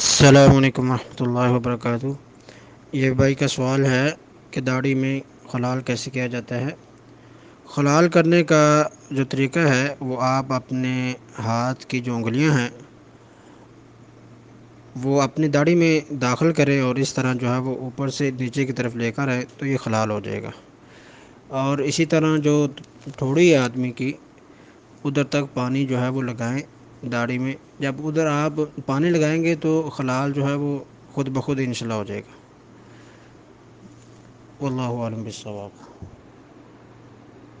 السلام علیکم ورحمۃ اللہ وبرکاتہ۔ یہ بھائی کا سوال ہے کہ داڑھی میں خلال کیسے کیا جاتا ہے؟ خلال کرنے کا جو طریقہ ہے، وہ آپ اپنے ہاتھ کی جو انگلیاں ہیں، وہ اپنی داڑھی میں داخل کرے اور اس طرح جو ہے وہ اوپر سے نیچے کی طرف لے کر آئے تو یہ خلال ہو جائے گا۔ اور اسی طرح جو تھوڑی ہے آدمی کی، ادھر تک پانی جو ہے وہ لگائیں داڑھی میں۔ جب ادھر آپ پانی لگائیں گے تو خلال جو ہے وہ خود بخود انشاء اللہ ہو جائے گا۔ واللہ عالم بالصواب۔